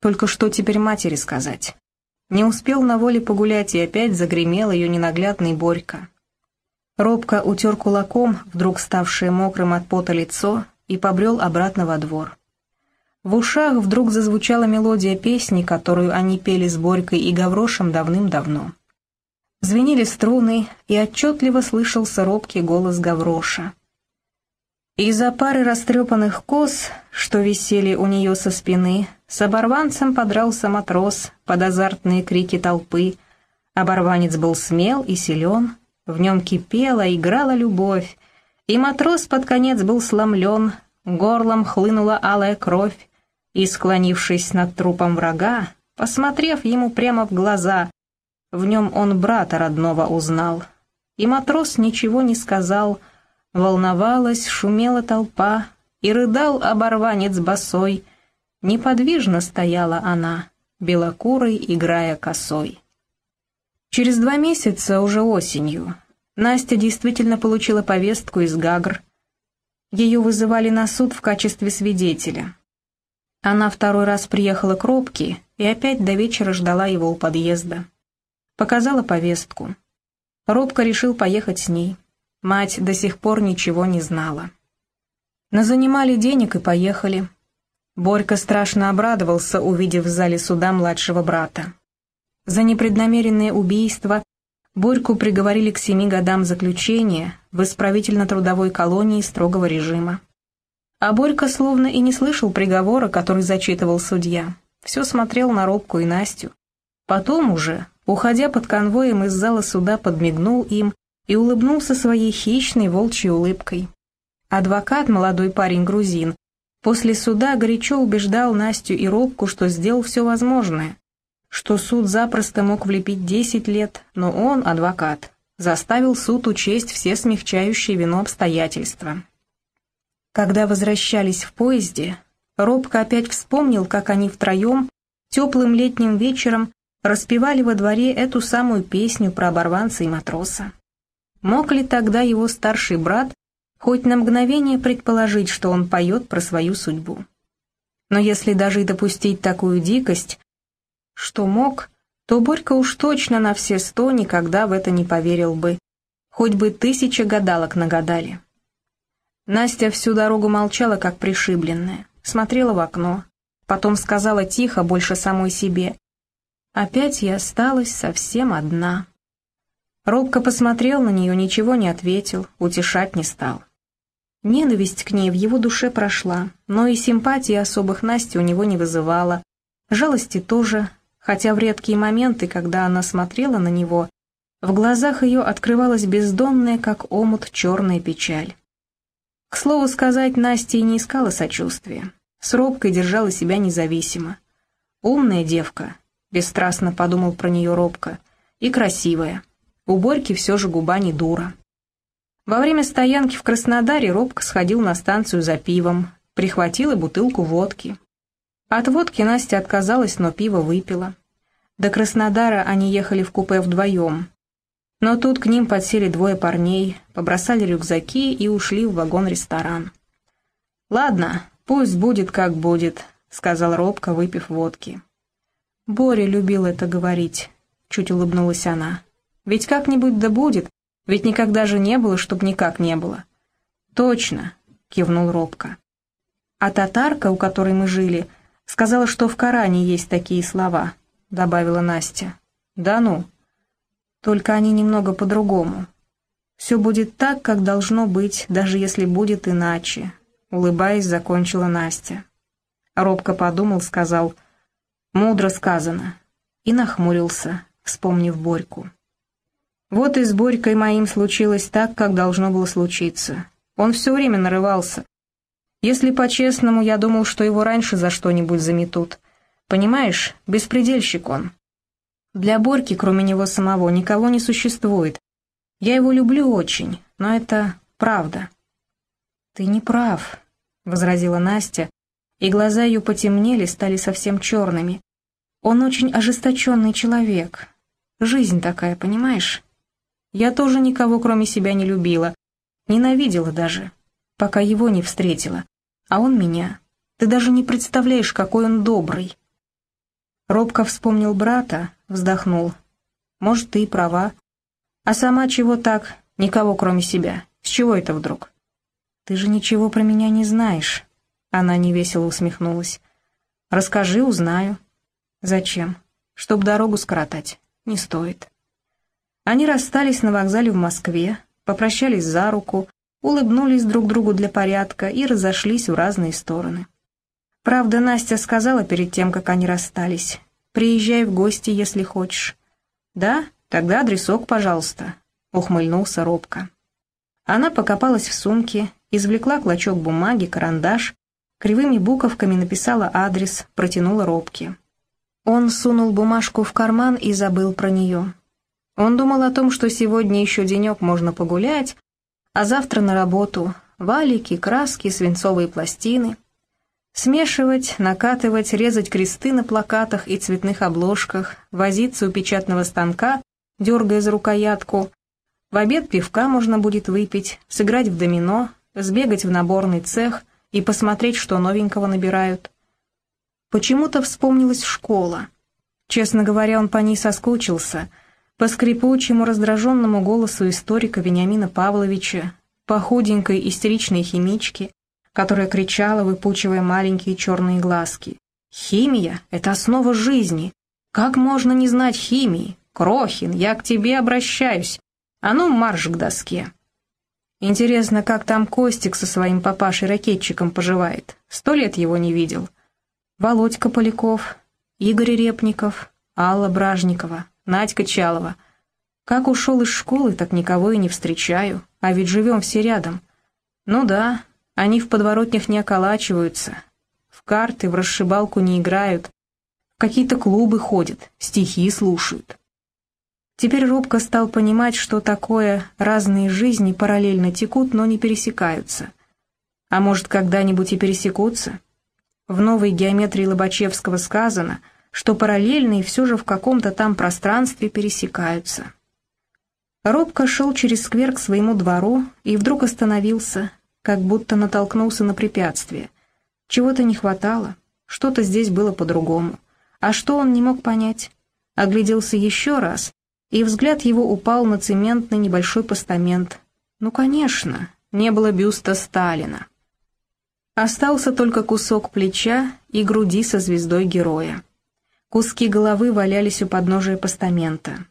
Только что теперь матери сказать? Не успел на воле погулять, и опять загремел ее ненаглядный Борька. Робко утер кулаком, вдруг ставшее мокрым от пота лицо, и побрел обратно во двор. В ушах вдруг зазвучала мелодия песни, которую они пели с Борькой и Гаврошем давным-давно. Звенели струны, и отчетливо слышался робкий голос Гавроша. Из-за пары растрепанных кос, что висели у нее со спины, с оборванцем подрался матрос под азартные крики толпы. Оборванец был смел и силен, в нем кипела, играла любовь, и матрос под конец был сломлен, горлом хлынула алая кровь, и, склонившись над трупом врага, посмотрев ему прямо в глаза, в нем он брата родного узнал. И матрос ничего не сказал, волновалась, шумела толпа, и рыдал оборванец босой. Неподвижно стояла она, белокурой, играя косой. Через два месяца, уже осенью, Настя действительно получила повестку из Гагр. Ее вызывали на суд в качестве свидетеля. Она второй раз приехала к Робке и опять до вечера ждала его у подъезда. Показала повестку. Робка решил поехать с ней. Мать до сих пор ничего не знала. Назанимали денег и поехали. Борька страшно обрадовался, увидев в зале суда младшего брата. За непреднамеренное убийство Борьку приговорили к семи годам заключения в исправительно-трудовой колонии строгого режима. А Борька словно и не слышал приговора, который зачитывал судья. Все смотрел на Робку и Настю. Потом уже, уходя под конвоем из зала суда, подмигнул им и улыбнулся своей хищной волчьей улыбкой. Адвокат, молодой парень-грузин, после суда горячо убеждал Настю и Робку, что сделал все возможное, что суд запросто мог влепить 10 лет, но он, адвокат, заставил суд учесть все смягчающие вину обстоятельства. Когда возвращались в поезде, Робко опять вспомнил, как они втроем теплым летним вечером распевали во дворе эту самую песню про оборванца и матроса. Мог ли тогда его старший брат хоть на мгновение предположить, что он поет про свою судьбу? Но если даже и допустить такую дикость, что мог, то Борька уж точно на все сто никогда в это не поверил бы. Хоть бы тысяча гадалок нагадали. Настя всю дорогу молчала, как пришибленная, смотрела в окно, потом сказала тихо, больше самой себе. «Опять я осталась совсем одна». Робко посмотрел на нее, ничего не ответил, утешать не стал. Ненависть к ней в его душе прошла, но и симпатии особых Насти у него не вызывала, жалости тоже, хотя в редкие моменты, когда она смотрела на него, в глазах ее открывалась бездонная, как омут, черная печаль. К слову сказать, Настя и не искала сочувствия. С робкой держала себя независимо. «Умная девка», — бесстрастно подумал про нее робко, — «и красивая. У Борьки все же губа не дура». Во время стоянки в Краснодаре робко сходил на станцию за пивом, прихватил и бутылку водки. От водки Настя отказалась, но пиво выпила. До Краснодара они ехали в купе вдвоем. Но тут к ним подсели двое парней, побросали рюкзаки и ушли в вагон-ресторан. «Ладно, пусть будет как будет», — сказал Робко, выпив водки. «Боря любил это говорить», — чуть улыбнулась она. «Ведь как-нибудь да будет, ведь никогда же не было, чтоб никак не было». «Точно», — кивнул Робко. «А татарка, у которой мы жили, — Сказала, что в Коране есть такие слова», — добавила Настя. «Да ну. Только они немного по-другому. Все будет так, как должно быть, даже если будет иначе», — улыбаясь, закончила Настя. Робко подумал, сказал «Мудро сказано» и нахмурился, вспомнив Борьку. Вот и с Борькой моим случилось так, как должно было случиться. Он все время нарывался, если по-честному, я думал, что его раньше за что-нибудь заметут. Понимаешь, беспредельщик он. Для Борьки, кроме него самого, никого не существует. Я его люблю очень, но это правда. «Ты не прав», — возразила Настя, и глаза ее потемнели, стали совсем черными. «Он очень ожесточенный человек. Жизнь такая, понимаешь? Я тоже никого, кроме себя, не любила. Ненавидела даже пока его не встретила. А он меня. Ты даже не представляешь, какой он добрый. Робко вспомнил брата, вздохнул. Может, ты и права. А сама чего так? Никого, кроме себя. С чего это вдруг? Ты же ничего про меня не знаешь. Она невесело усмехнулась. Расскажи, узнаю. Зачем? Чтоб дорогу скоротать. Не стоит. Они расстались на вокзале в Москве, попрощались за руку, улыбнулись друг другу для порядка и разошлись в разные стороны. Правда, Настя сказала перед тем, как они расстались, «Приезжай в гости, если хочешь». «Да? Тогда адресок, пожалуйста», — ухмыльнулся робко. Она покопалась в сумке, извлекла клочок бумаги, карандаш, кривыми буковками написала адрес, протянула робки. Он сунул бумажку в карман и забыл про нее. Он думал о том, что сегодня еще денек можно погулять, а завтра на работу валики, краски, свинцовые пластины. Смешивать, накатывать, резать кресты на плакатах и цветных обложках, возиться у печатного станка, дергая за рукоятку. В обед пивка можно будет выпить, сыграть в домино, сбегать в наборный цех и посмотреть, что новенького набирают. Почему-то вспомнилась школа. Честно говоря, он по ней соскучился — по скрипучему раздраженному голосу историка Вениамина Павловича, по худенькой истеричной химичке, которая кричала, выпучивая маленькие черные глазки. «Химия — это основа жизни. Как можно не знать химии? Крохин, я к тебе обращаюсь. А ну, марш к доске!» Интересно, как там Костик со своим папашей-ракетчиком поживает. Сто лет его не видел. Володька Поляков, Игорь Репников, Алла Бражникова, Надька Чалова. Как ушел из школы, так никого и не встречаю, а ведь живем все рядом. Ну да, они в подворотнях не околачиваются, в карты, в расшибалку не играют, в какие-то клубы ходят, стихи слушают. Теперь робко стал понимать, что такое разные жизни параллельно текут, но не пересекаются. А может, когда-нибудь и пересекутся? В новой геометрии Лобачевского сказано — что параллельные все же в каком-то там пространстве пересекаются. Робко шел через сквер к своему двору и вдруг остановился, как будто натолкнулся на препятствие. Чего-то не хватало, что-то здесь было по-другому. А что он не мог понять? Огляделся еще раз, и взгляд его упал на цементный небольшой постамент. Ну, конечно, не было бюста Сталина. Остался только кусок плеча и груди со звездой героя. Куски головы валялись у подножия постамента.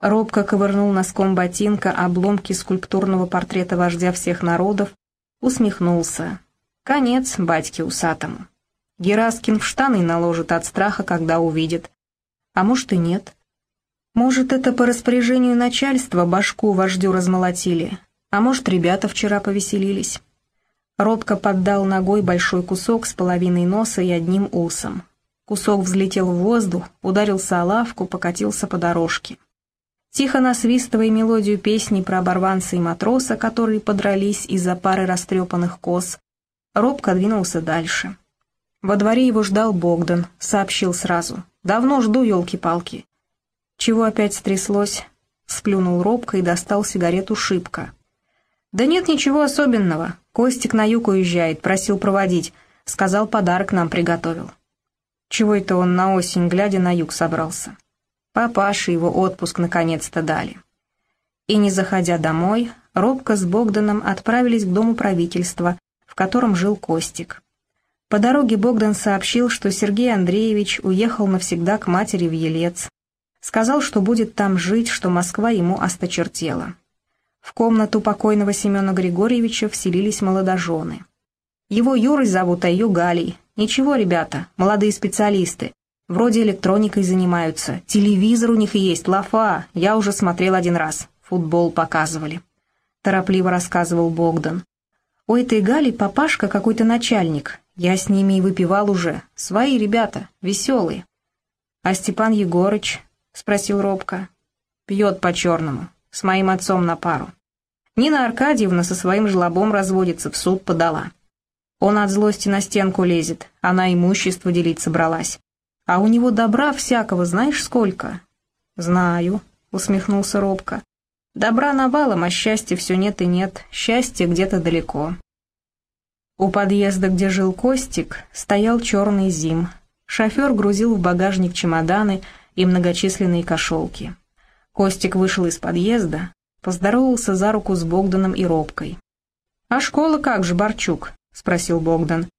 Робко ковырнул носком ботинка обломки скульптурного портрета вождя всех народов, усмехнулся. Конец батьке усатому. Гераскин в штаны наложит от страха, когда увидит. А может и нет. Может, это по распоряжению начальства башку вождю размолотили, а может, ребята вчера повеселились. Робко поддал ногой большой кусок с половиной носа и одним усом. Кусок взлетел в воздух, ударился о лавку, покатился по дорожке. Тихо насвистывая мелодию песни про оборванца и матроса, которые подрались из-за пары растрепанных коз, робко двинулся дальше. Во дворе его ждал Богдан, сообщил сразу. «Давно жду, елки-палки». «Чего опять стряслось?» Сплюнул робко и достал сигарету шибко. «Да нет ничего особенного. Костик на юг уезжает, просил проводить. Сказал, подарок нам приготовил». Чего это он на осень, глядя на юг, собрался? Папаше его отпуск наконец-то дали. И не заходя домой, Робко с Богданом отправились к дому правительства, в котором жил Костик. По дороге Богдан сообщил, что Сергей Андреевич уехал навсегда к матери в Елец. Сказал, что будет там жить, что Москва ему осточертела. В комнату покойного Семена Григорьевича вселились молодожены. Его Юрой зовут, а ее Галей, «Ничего, ребята, молодые специалисты. Вроде электроникой занимаются. Телевизор у них есть, лафа. Я уже смотрел один раз. Футбол показывали». Торопливо рассказывал Богдан. «У этой Гали папашка какой-то начальник. Я с ними и выпивал уже. Свои ребята, веселые». «А Степан Егорыч?» — спросил робко. «Пьет по-черному. С моим отцом на пару. Нина Аркадьевна со своим жлобом разводится, в суд подала. Он от злости на стенку лезет, она имущество делить собралась. А у него добра всякого знаешь сколько?» «Знаю», — усмехнулся робко. «Добра навалом, а счастья все нет и нет, счастье где-то далеко». У подъезда, где жил Костик, стоял черный зим. Шофер грузил в багажник чемоданы и многочисленные кошелки. Костик вышел из подъезда, поздоровался за руку с Богданом и Робкой. «А школа как же, Борчук?» — спросил Богдан.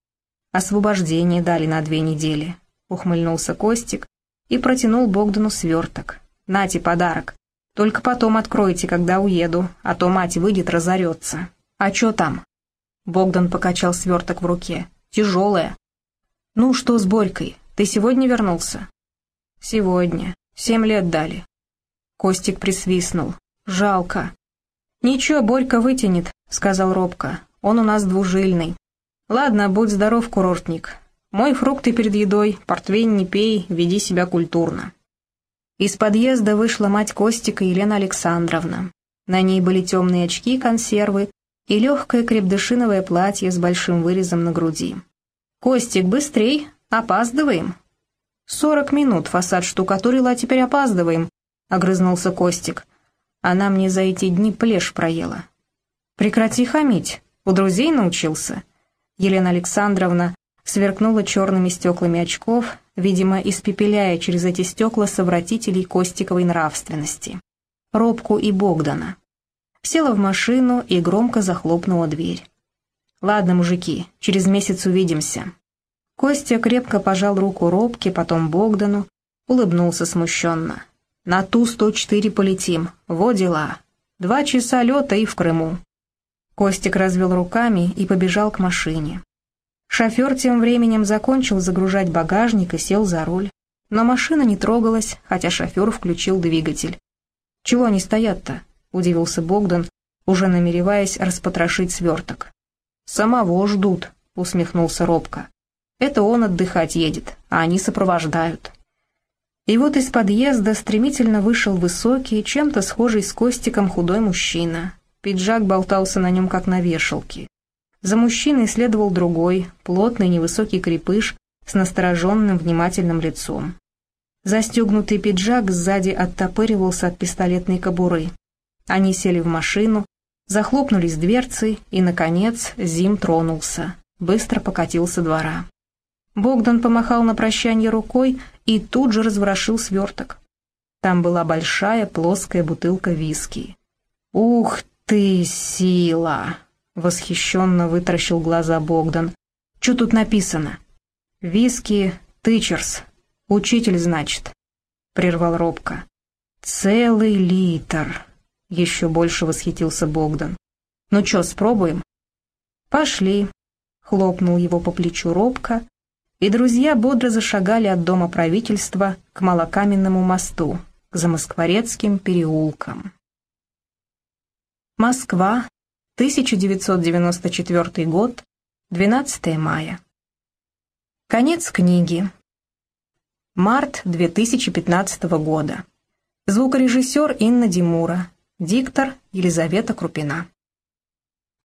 «Освобождение дали на две недели», — ухмыльнулся Костик и протянул Богдану сверток. «Нате подарок. Только потом откройте, когда уеду, а то мать выйдет, разорется. А чё там?» Богдан покачал сверток в руке. «Тяжелая». «Ну, что с Борькой? Ты сегодня вернулся?» «Сегодня. Семь лет дали». Костик присвистнул. «Жалко». «Ничего, Борька вытянет», — сказал Робко. «Он у нас двужильный». «Ладно, будь здоров, курортник. Мой фрукты перед едой, портвейн не пей, веди себя культурно». Из подъезда вышла мать Костика Елена Александровна. На ней были темные очки, консервы и легкое крепдышиновое платье с большим вырезом на груди. «Костик, быстрей! Опаздываем!» «Сорок минут фасад штукатурила, а теперь опаздываем», — огрызнулся Костик. «Она мне за эти дни плешь проела». «Прекрати хамить, у друзей научился». Елена Александровна сверкнула черными стеклами очков, видимо, испепеляя через эти стекла совратителей Костиковой нравственности. Робку и Богдана. Села в машину и громко захлопнула дверь. «Ладно, мужики, через месяц увидимся». Костя крепко пожал руку Робке, потом Богдану, улыбнулся смущенно. «На Ту-104 полетим, во дела. Два часа лета и в Крыму». Костик развел руками и побежал к машине. Шофер тем временем закончил загружать багажник и сел за руль. Но машина не трогалась, хотя шофер включил двигатель. «Чего они стоят-то?» — удивился Богдан, уже намереваясь распотрошить сверток. «Самого ждут», — усмехнулся робко. «Это он отдыхать едет, а они сопровождают». И вот из подъезда стремительно вышел высокий, чем-то схожий с Костиком худой мужчина. Пиджак болтался на нем, как на вешалке. За мужчиной следовал другой, плотный невысокий крепыш с настороженным внимательным лицом. Застегнутый пиджак сзади оттопыривался от пистолетной кобуры. Они сели в машину, захлопнулись дверцы, и, наконец, Зим тронулся, быстро покатился двора. Богдан помахал на прощание рукой и тут же разворошил сверток. Там была большая плоская бутылка виски. «Ух ты, сила!» Восхищенно вытаращил глаза Богдан. «Что тут написано?» «Виски Тычерс. Учитель, значит», — прервал робко. «Целый литр», — еще больше восхитился Богдан. «Ну что, спробуем?» «Пошли», — хлопнул его по плечу робко, и друзья бодро зашагали от дома правительства к Малокаменному мосту, к Замоскворецким переулкам. Москва, 1994 год, 12 мая. Конец книги. Март 2015 года. Звукорежиссер Инна Димура. Диктор Елизавета Крупина.